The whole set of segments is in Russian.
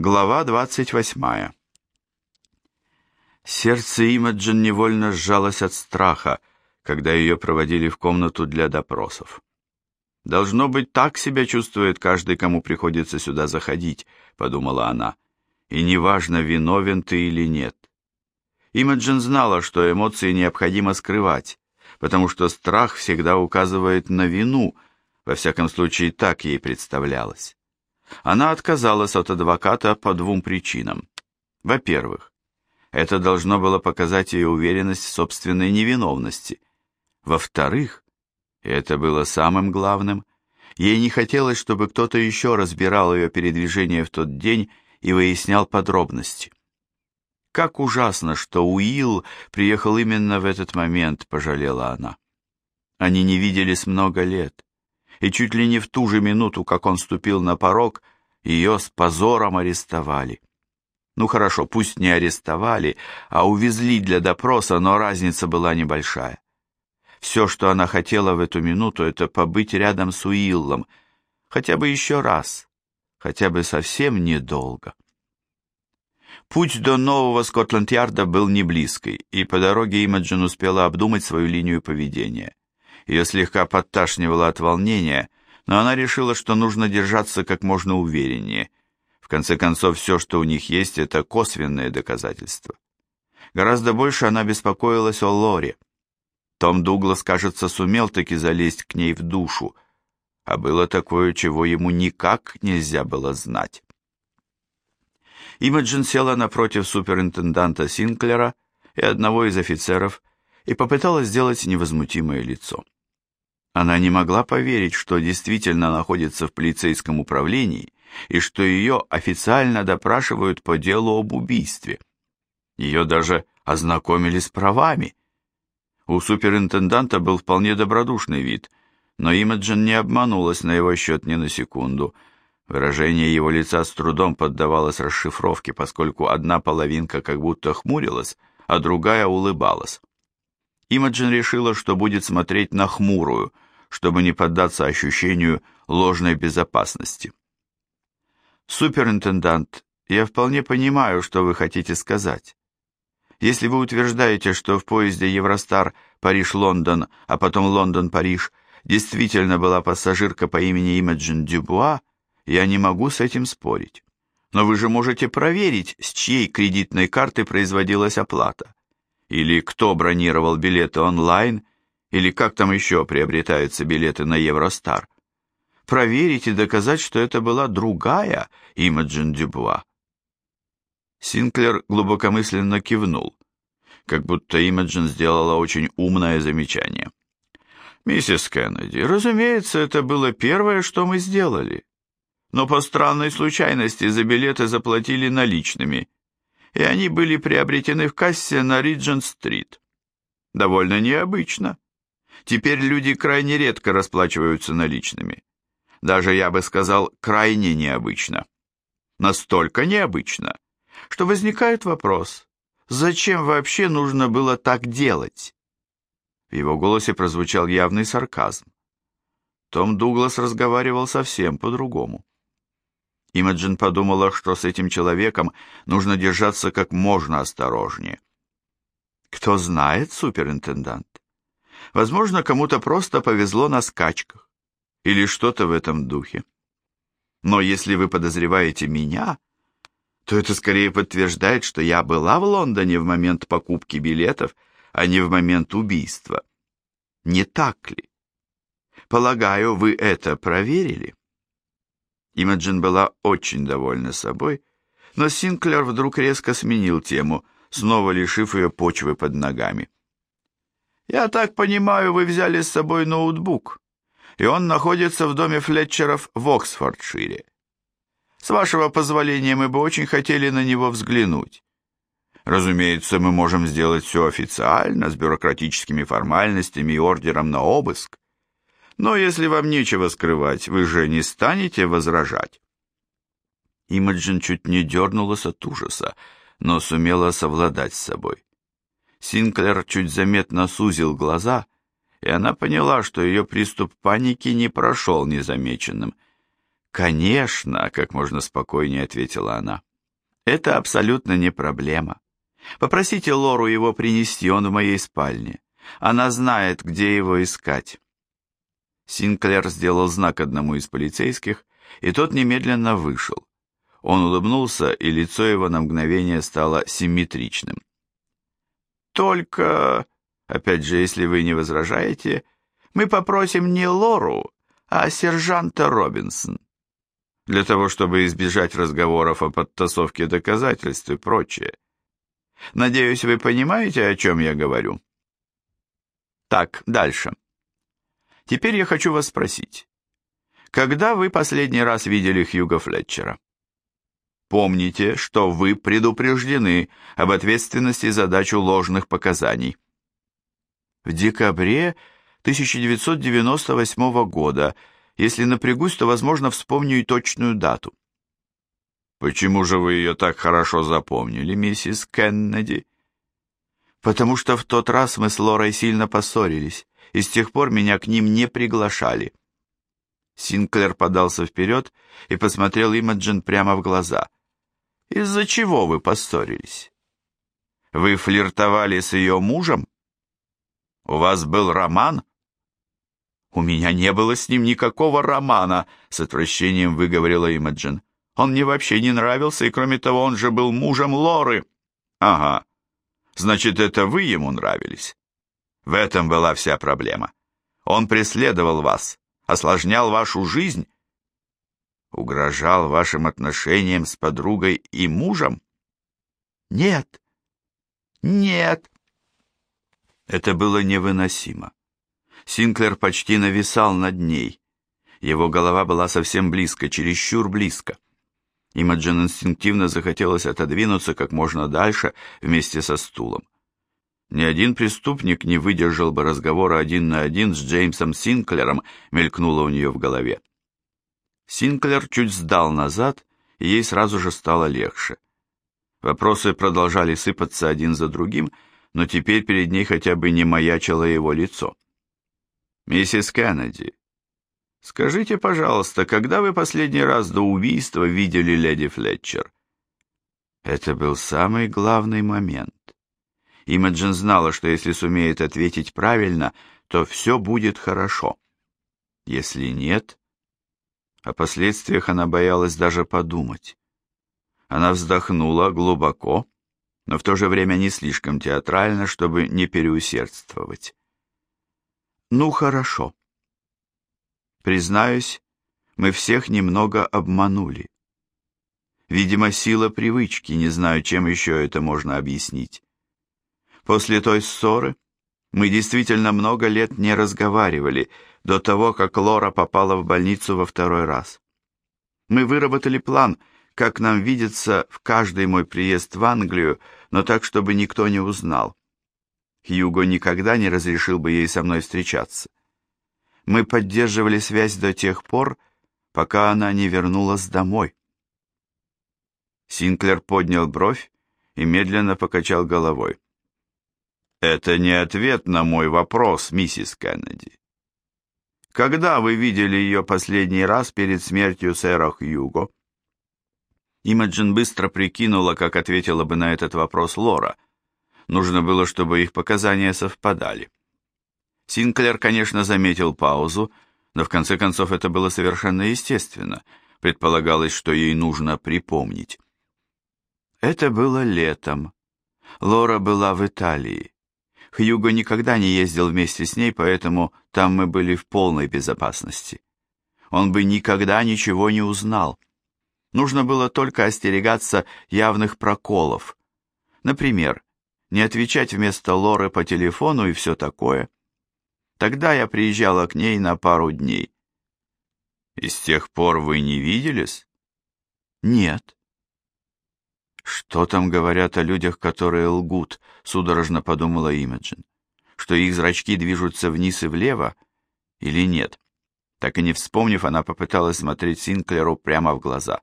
Глава 28. Сердце Имаджин невольно сжалось от страха, когда ее проводили в комнату для допросов. «Должно быть, так себя чувствует каждый, кому приходится сюда заходить», — подумала она. «И неважно, виновен ты или нет». Имаджин знала, что эмоции необходимо скрывать, потому что страх всегда указывает на вину, во всяком случае так ей представлялось. Она отказалась от адвоката по двум причинам. Во-первых, это должно было показать ее уверенность в собственной невиновности. Во-вторых, это было самым главным, ей не хотелось, чтобы кто-то еще разбирал ее передвижение в тот день и выяснял подробности. Как ужасно, что Уилл приехал именно в этот момент, пожалела она. Они не виделись много лет и чуть ли не в ту же минуту, как он ступил на порог, ее с позором арестовали. Ну хорошо, пусть не арестовали, а увезли для допроса, но разница была небольшая. Все, что она хотела в эту минуту, это побыть рядом с Уиллом, хотя бы еще раз, хотя бы совсем недолго. Путь до нового Скотланд-Ярда был не близкий, и по дороге Имаджин успела обдумать свою линию поведения. Ее слегка подташнивало от волнения, но она решила, что нужно держаться как можно увереннее. В конце концов, все, что у них есть, это косвенные доказательства. Гораздо больше она беспокоилась о Лоре. Том Дуглас, кажется, сумел таки залезть к ней в душу, а было такое, чего ему никак нельзя было знать. Имаджин села напротив суперинтенданта Синклера и одного из офицеров и попыталась сделать невозмутимое лицо. Она не могла поверить, что действительно находится в полицейском управлении и что ее официально допрашивают по делу об убийстве. Ее даже ознакомили с правами. У суперинтенданта был вполне добродушный вид, но Имаджин не обманулась на его счет ни на секунду. Выражение его лица с трудом поддавалось расшифровке, поскольку одна половинка как будто хмурилась, а другая улыбалась. Имаджин решила, что будет смотреть на хмурую, чтобы не поддаться ощущению ложной безопасности. «Суперинтендант, я вполне понимаю, что вы хотите сказать. Если вы утверждаете, что в поезде Евростар Париж-Лондон, а потом Лондон-Париж действительно была пассажирка по имени Имаджин Дюбуа, я не могу с этим спорить. Но вы же можете проверить, с чьей кредитной карты производилась оплата или кто бронировал билеты онлайн, или как там еще приобретаются билеты на Евростар. Проверить и доказать, что это была другая Имаджин Дюбуа. Синклер глубокомысленно кивнул, как будто Имаджин сделала очень умное замечание. «Миссис Кеннеди, разумеется, это было первое, что мы сделали. Но по странной случайности за билеты заплатили наличными, и они были приобретены в кассе на Риджент-стрит. Довольно необычно. Теперь люди крайне редко расплачиваются наличными. Даже, я бы сказал, крайне необычно. Настолько необычно, что возникает вопрос, зачем вообще нужно было так делать? В его голосе прозвучал явный сарказм. Том Дуглас разговаривал совсем по-другому. Имаджин подумала, что с этим человеком нужно держаться как можно осторожнее. Кто знает, суперинтендант? Возможно, кому-то просто повезло на скачках или что-то в этом духе. Но если вы подозреваете меня, то это скорее подтверждает, что я была в Лондоне в момент покупки билетов, а не в момент убийства. Не так ли? Полагаю, вы это проверили? Имаджин была очень довольна собой, но Синклер вдруг резко сменил тему, снова лишив ее почвы под ногами. «Я так понимаю, вы взяли с собой ноутбук, и он находится в доме Флетчеров в Оксфордшире. С вашего позволения мы бы очень хотели на него взглянуть. Разумеется, мы можем сделать все официально, с бюрократическими формальностями и ордером на обыск. Но если вам нечего скрывать, вы же не станете возражать. Имаджин чуть не дернулась от ужаса, но сумела совладать с собой. Синклер чуть заметно сузил глаза, и она поняла, что ее приступ паники не прошел незамеченным. «Конечно», — как можно спокойнее ответила она. Это абсолютно не проблема. Попросите Лору его принести, он в моей спальне. Она знает, где его искать. Синклер сделал знак одному из полицейских, и тот немедленно вышел. Он улыбнулся, и лицо его на мгновение стало симметричным. «Только, опять же, если вы не возражаете, мы попросим не Лору, а сержанта Робинсон, для того, чтобы избежать разговоров о подтасовке доказательств и прочее. Надеюсь, вы понимаете, о чем я говорю?» Так, дальше. Теперь я хочу вас спросить. Когда вы последний раз видели Хьюга Флетчера? Помните, что вы предупреждены об ответственности за дачу ложных показаний. В декабре 1998 года, если напрягусь, то, возможно, вспомню и точную дату. Почему же вы ее так хорошо запомнили, миссис Кеннеди? Потому что в тот раз мы с Лорой сильно поссорились, и с тех пор меня к ним не приглашали. Синклер подался вперед и посмотрел Имаджин прямо в глаза. «Из-за чего вы поссорились? Вы флиртовали с ее мужем? У вас был роман?» «У меня не было с ним никакого романа», — с отвращением выговорила Имаджин. «Он мне вообще не нравился, и кроме того, он же был мужем Лоры». «Ага, значит, это вы ему нравились?» В этом была вся проблема. Он преследовал вас, осложнял вашу жизнь, угрожал вашим отношениям с подругой и мужем? Нет. Нет. Это было невыносимо. Синклер почти нависал над ней. Его голова была совсем близко, чересчур близко. Имаджин инстинктивно захотелось отодвинуться как можно дальше вместе со стулом. Ни один преступник не выдержал бы разговора один на один с Джеймсом Синклером, мелькнуло у нее в голове. Синклер чуть сдал назад, и ей сразу же стало легче. Вопросы продолжали сыпаться один за другим, но теперь перед ней хотя бы не маячило его лицо. «Миссис Кеннеди, скажите, пожалуйста, когда вы последний раз до убийства видели леди Флетчер?» Это был самый главный момент. Имаджин знала, что если сумеет ответить правильно, то все будет хорошо. Если нет, о последствиях она боялась даже подумать. Она вздохнула глубоко, но в то же время не слишком театрально, чтобы не переусердствовать. «Ну, хорошо. Признаюсь, мы всех немного обманули. Видимо, сила привычки, не знаю, чем еще это можно объяснить. После той ссоры мы действительно много лет не разговаривали до того, как Лора попала в больницу во второй раз. Мы выработали план, как нам видится в каждый мой приезд в Англию, но так, чтобы никто не узнал. Хьюго никогда не разрешил бы ей со мной встречаться. Мы поддерживали связь до тех пор, пока она не вернулась домой. Синклер поднял бровь и медленно покачал головой. Это не ответ на мой вопрос, миссис Кеннеди. Когда вы видели ее последний раз перед смертью сэра Хьюго? Имаджин быстро прикинула, как ответила бы на этот вопрос Лора. Нужно было, чтобы их показания совпадали. Синклер, конечно, заметил паузу, но в конце концов это было совершенно естественно. Предполагалось, что ей нужно припомнить. Это было летом. Лора была в Италии. Хьюго никогда не ездил вместе с ней, поэтому там мы были в полной безопасности. Он бы никогда ничего не узнал. Нужно было только остерегаться явных проколов. Например, не отвечать вместо Лоры по телефону и все такое. Тогда я приезжала к ней на пару дней. И с тех пор вы не виделись? Нет. «Что там говорят о людях, которые лгут?» — судорожно подумала Имаджин. «Что их зрачки движутся вниз и влево? Или нет?» Так и не вспомнив, она попыталась смотреть Синклеру прямо в глаза.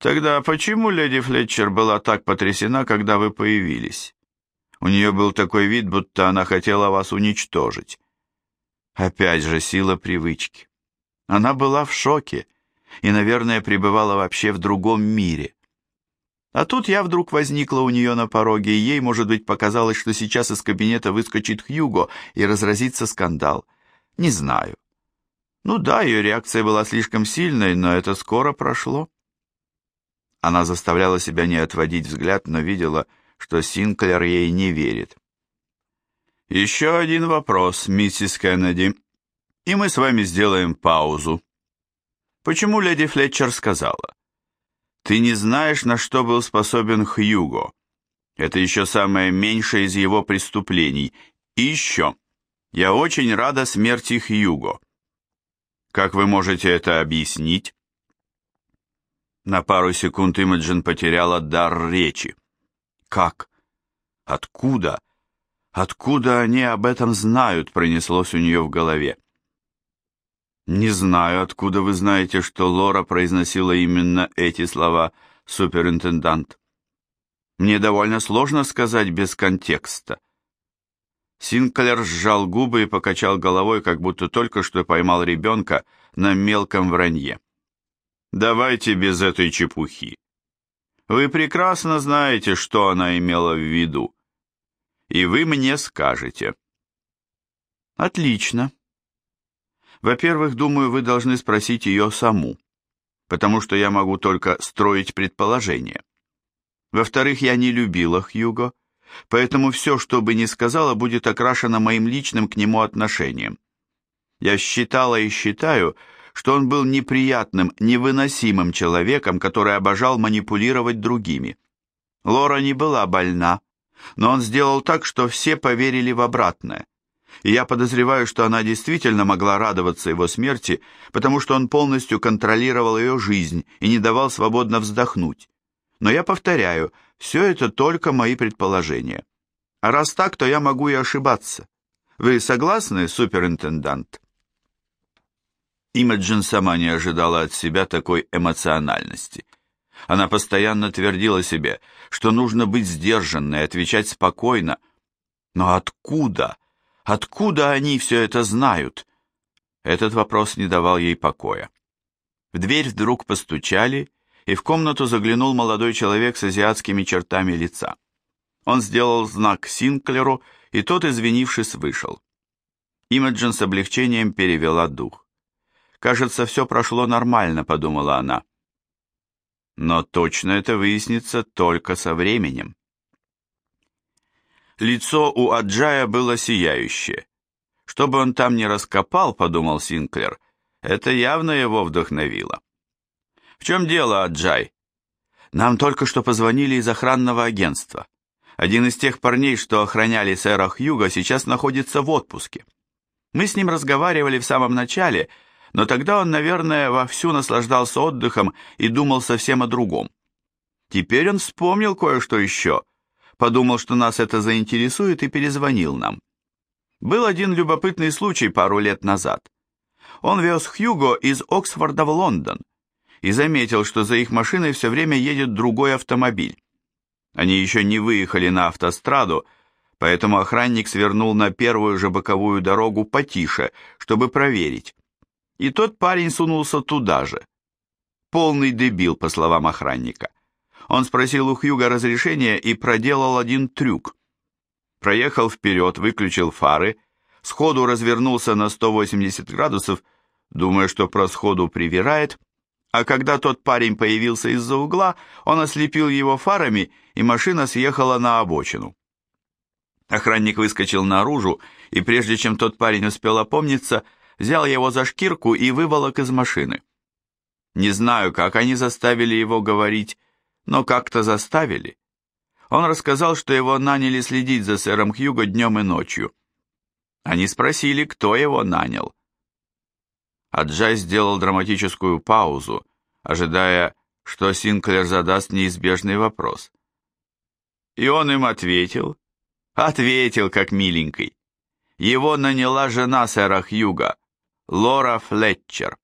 «Тогда почему леди Флетчер была так потрясена, когда вы появились? У нее был такой вид, будто она хотела вас уничтожить». Опять же сила привычки. Она была в шоке и, наверное, пребывала вообще в другом мире. А тут я вдруг возникла у нее на пороге, и ей, может быть, показалось, что сейчас из кабинета выскочит Хьюго и разразится скандал. Не знаю. Ну да, ее реакция была слишком сильной, но это скоро прошло. Она заставляла себя не отводить взгляд, но видела, что Синклер ей не верит. «Еще один вопрос, миссис Кеннеди, и мы с вами сделаем паузу. Почему леди Флетчер сказала? Ты не знаешь, на что был способен Хьюго. Это еще самое меньшее из его преступлений. И еще, я очень рада смерти Хьюго. Как вы можете это объяснить?» На пару секунд Имаджин потеряла дар речи. «Как? Откуда? Откуда они об этом знают?» пронеслось у нее в голове. «Не знаю, откуда вы знаете, что Лора произносила именно эти слова, суперинтендант. Мне довольно сложно сказать без контекста». Синклер сжал губы и покачал головой, как будто только что поймал ребенка на мелком вранье. «Давайте без этой чепухи. Вы прекрасно знаете, что она имела в виду. И вы мне скажете». «Отлично», во-первых, думаю, вы должны спросить ее саму, потому что я могу только строить предположения. Во-вторых, я не любила Хьюго, поэтому все, что бы ни сказала, будет окрашено моим личным к нему отношением. Я считала и считаю, что он был неприятным, невыносимым человеком, который обожал манипулировать другими. Лора не была больна, но он сделал так, что все поверили в обратное и я подозреваю, что она действительно могла радоваться его смерти, потому что он полностью контролировал ее жизнь и не давал свободно вздохнуть. Но я повторяю, все это только мои предположения. А раз так, то я могу и ошибаться. Вы согласны, суперинтендант? Имаджин сама не ожидала от себя такой эмоциональности. Она постоянно твердила себе, что нужно быть сдержанной, отвечать спокойно. Но откуда? Откуда они все это знают? Этот вопрос не давал ей покоя. В дверь вдруг постучали, и в комнату заглянул молодой человек с азиатскими чертами лица. Он сделал знак Синклеру, и тот, извинившись, вышел. Имаджин с облегчением перевела дух. «Кажется, все прошло нормально», — подумала она. Но точно это выяснится только со временем. Лицо у Аджая было сияющее. Что бы он там ни раскопал, подумал Синклер, это явно его вдохновило. В чем дело, Аджай? Нам только что позвонили из охранного агентства. Один из тех парней, что охраняли сэра Хьюга, сейчас находится в отпуске. Мы с ним разговаривали в самом начале, но тогда он, наверное, вовсю наслаждался отдыхом и думал совсем о другом. Теперь он вспомнил кое-что еще — подумал, что нас это заинтересует и перезвонил нам. Был один любопытный случай пару лет назад. Он вез Хьюго из Оксфорда в Лондон и заметил, что за их машиной все время едет другой автомобиль. Они еще не выехали на автостраду, поэтому охранник свернул на первую же боковую дорогу потише, чтобы проверить. И тот парень сунулся туда же. Полный дебил, по словам охранника. Он спросил у Хьюга разрешения и проделал один трюк. Проехал вперед, выключил фары, сходу развернулся на 180 градусов, думая, что про сходу привирает, а когда тот парень появился из-за угла, он ослепил его фарами, и машина съехала на обочину. Охранник выскочил наружу, и прежде чем тот парень успел опомниться, взял его за шкирку и выволок из машины. Не знаю, как они заставили его говорить, но как-то заставили. Он рассказал, что его наняли следить за сэром Хьюго днем и ночью. Они спросили, кто его нанял. Аджай сделал драматическую паузу, ожидая, что Синклер задаст неизбежный вопрос. И он им ответил. Ответил, как миленький. Его наняла жена сэра Хьюга, Лора Флетчер.